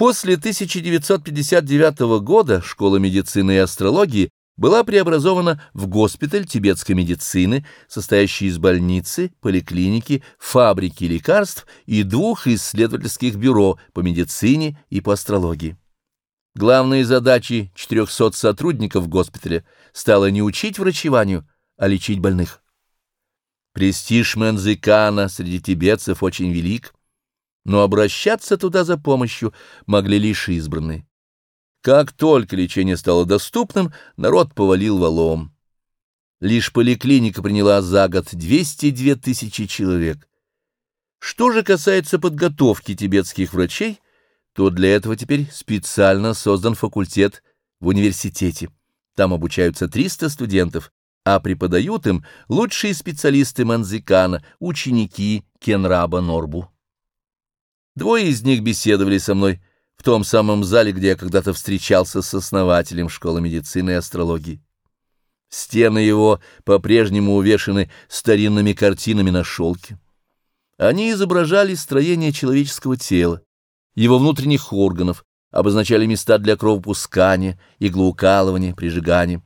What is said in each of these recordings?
После 1959 года школа медицины и астрологии была преобразована в госпиталь тибетской медицины, состоящий из больницы, поликлиники, фабрики лекарств и двух исследовательских бюро по медицине и по астрологии. Главной задачей 400 сотрудников госпиталя стало не учить врачеванию, а лечить больных. Престиж Мензикана среди тибетцев очень велик, но обращаться туда за помощью могли лишь избранные. Как только лечение стало доступным, народ повалил валом. Лишь поликлиника приняла за год 202 тысячи человек. Что же касается подготовки тибетских врачей, то для этого теперь специально создан факультет в университете. Там обучаются 300 студентов, а преподают им лучшие специалисты Манзикана, ученики Кенраба Норбу. Двое из них беседовали со мной в том самом зале, где я когда-то встречался с основателем школы медицины и астрологии. Стены его по-прежнему увешаны старинными картинами на шелке. Они изображали строение человеческого тела, его внутренних органов, обозначали места для кровопускания, иглоукалывания, прижигания.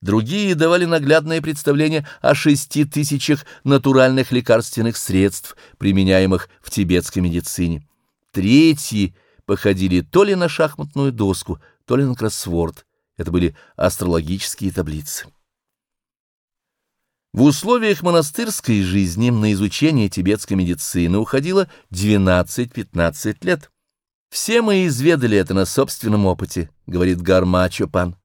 Другие давали наглядное представление о шести тысячах натуральных лекарственных средств, применяемых в тибетской медицине. Третьи походили то ли на шахматную доску, то ли на кроссворд. Это были астрологические таблицы. В условиях монастырской жизни на изучение тибетской медицины уходило 12-15 лет. Все мы изведали это на собственном опыте, говорит Гарма Чопан.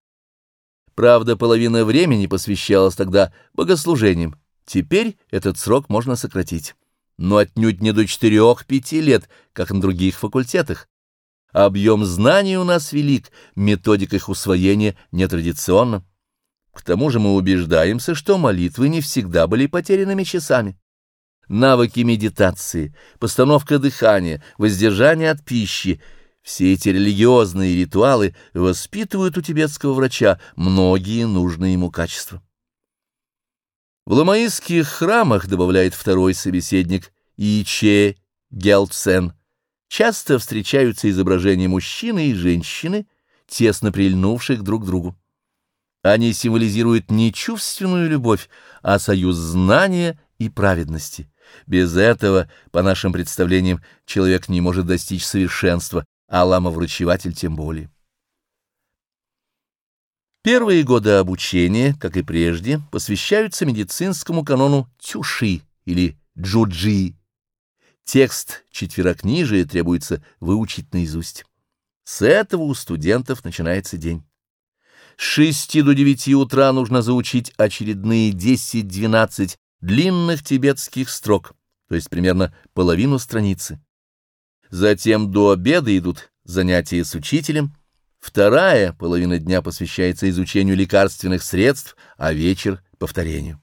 Правда, половина времени посвящалась тогда богослужениям. Теперь этот срок можно сократить. Но отнюдь не до 4-5 лет, как на других факультетах. Объем знаний у нас велик, методика их усвоения нетрадиционна. К тому же мы убеждаемся, что молитвы не всегда были потерянными часами. Навыки медитации, постановка дыхания, воздержание от пищи — все эти религиозные ритуалы воспитывают у тибетского врача многие нужные ему качества. В ламаистских храмах, добавляет второй собеседник, Иче Гелцен, часто встречаются изображения мужчины и женщины, тесно прильнувших друг к другу. Они символизируют не чувственную любовь, а союз знания и праведности. Без этого, по нашим представлениям, человек не может достичь совершенства, а ламоврачеватель тем более. Первые годы обучения, как и прежде, посвящаются медицинскому канону тюши или джуджи. Текст четверокнижия требуется выучить наизусть. С этого у студентов начинается день. С шести до девяти утра нужно заучить очередные десять-двенадцать длинных тибетских строк, то есть примерно половину страницы. Затем до обеда идут занятия с учителем, вторая половина дня посвящается изучению лекарственных средств, а вечер — повторению.